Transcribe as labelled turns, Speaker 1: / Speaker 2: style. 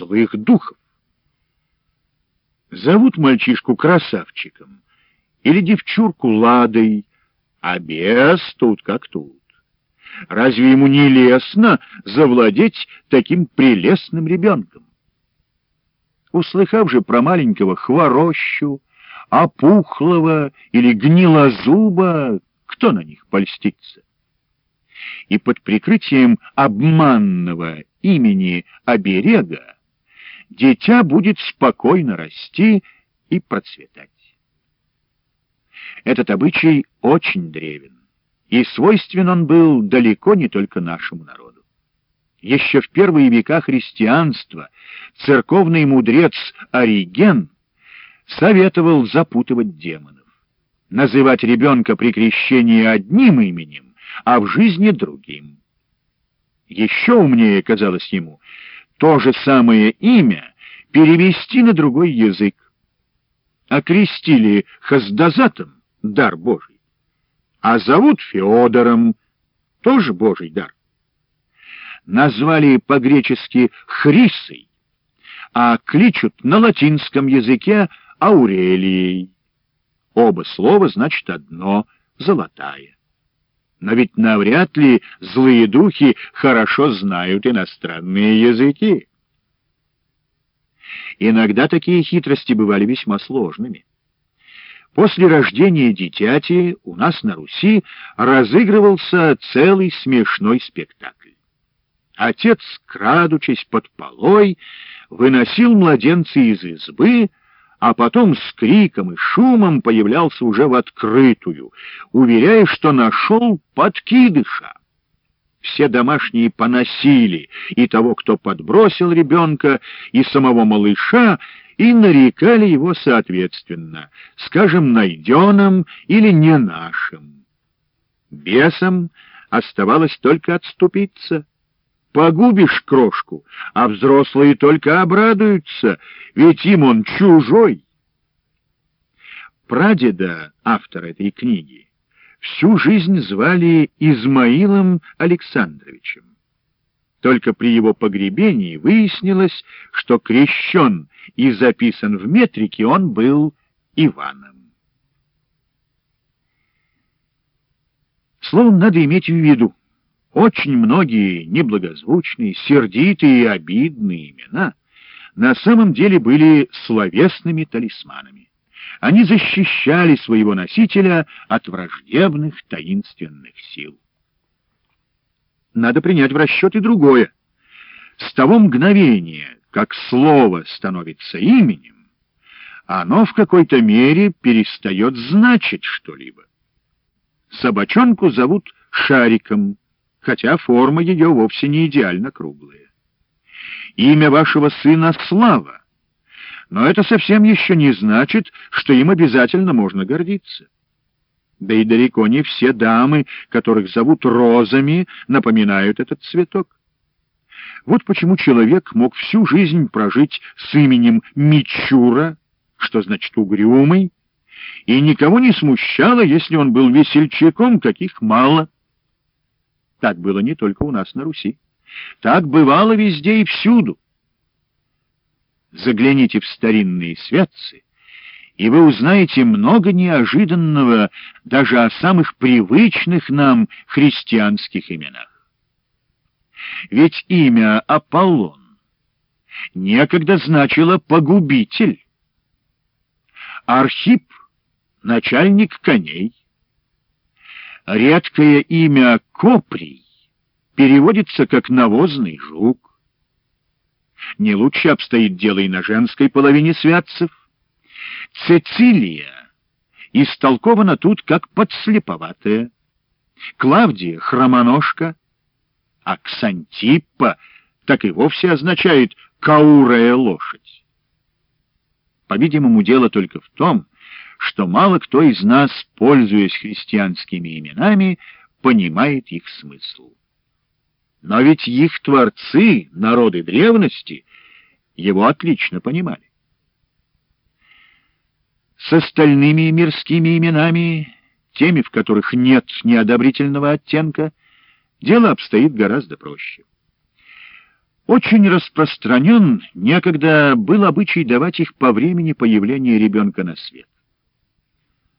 Speaker 1: злых духов. Зовут мальчишку красавчиком или девчурку ладой, а бес тут как тут. Разве ему не лестно завладеть таким прелестным ребенком? Услыхав же про маленького хворощу, опухлого или гнилозуба, кто на них польстится? И под прикрытием обманного имени оберега дитя будет спокойно расти и процветать. Этот обычай очень древен, и свойствен он был далеко не только нашему народу. Еще в первые века христианства церковный мудрец Ориген советовал запутывать демонов, называть ребенка при крещении одним именем, а в жизни другим. Еще умнее казалось ему то же самое имя перевести на другой язык. Окрестили Хаздазатом — дар Божий, а зовут Феодором — тоже Божий дар. Назвали по-гречески Хрисой, а кличут на латинском языке Аурелией. Оба слова значит одно — золотая. Но ведь навряд ли злые духи хорошо знают иностранные языки. Иногда такие хитрости бывали весьма сложными. После рождения дитяти у нас на Руси разыгрывался целый смешной спектакль. Отец, крадучись под полой, выносил младенца из избы, а потом с криком и шумом появлялся уже в открытую, уверяя, что нашел подкидыша. Все домашние поносили и того, кто подбросил ребенка, и самого малыша, и нарекали его соответственно, скажем, найденным или не нашим. Бесам оставалось только отступиться. Погубишь крошку, а взрослые только обрадуются, ведь им он чужой. Прадеда, автора этой книги, всю жизнь звали Измаилом Александровичем. Только при его погребении выяснилось, что крещен и записан в метрике он был Иваном. Словом, надо иметь в виду, очень многие неблагозвучные, сердитые и обидные имена на самом деле были словесными талисманами. Они защищали своего носителя от враждебных таинственных сил. Надо принять в расчет и другое. С того мгновения, как слово становится именем, оно в какой-то мере перестает значить что-либо. Собачонку зовут Шариком, хотя форма ее вовсе не идеально круглая. Имя вашего сына — Слава, но это совсем еще не значит, что им обязательно можно гордиться. Да и далеко не все дамы, которых зовут розами, напоминают этот цветок. Вот почему человек мог всю жизнь прожить с именем Мичура, что значит угрюмый, и никого не смущало, если он был весельчаком, каких мало. Так было не только у нас на Руси. Так бывало везде и всюду. Загляните в старинные святцы, и вы узнаете много неожиданного даже о самых привычных нам христианских именах. Ведь имя Аполлон некогда значило «погубитель», Архип — начальник коней, Редкое имя Коприй переводится как «навозный жук». Не лучше обстоит дело и на женской половине святцев. Цецилия истолкована тут как подслеповатая. Клавдия — хромоножка, а Ксантиппа так и вовсе означает «каурая лошадь». По-видимому, дело только в том, что мало кто из нас, пользуясь христианскими именами, понимает их смысл. Но ведь их творцы, народы древности, его отлично понимали. С остальными мирскими именами, теми, в которых нет неодобрительного оттенка, дело обстоит гораздо проще. Очень распространен некогда был обычай давать их по времени появления ребенка на свет.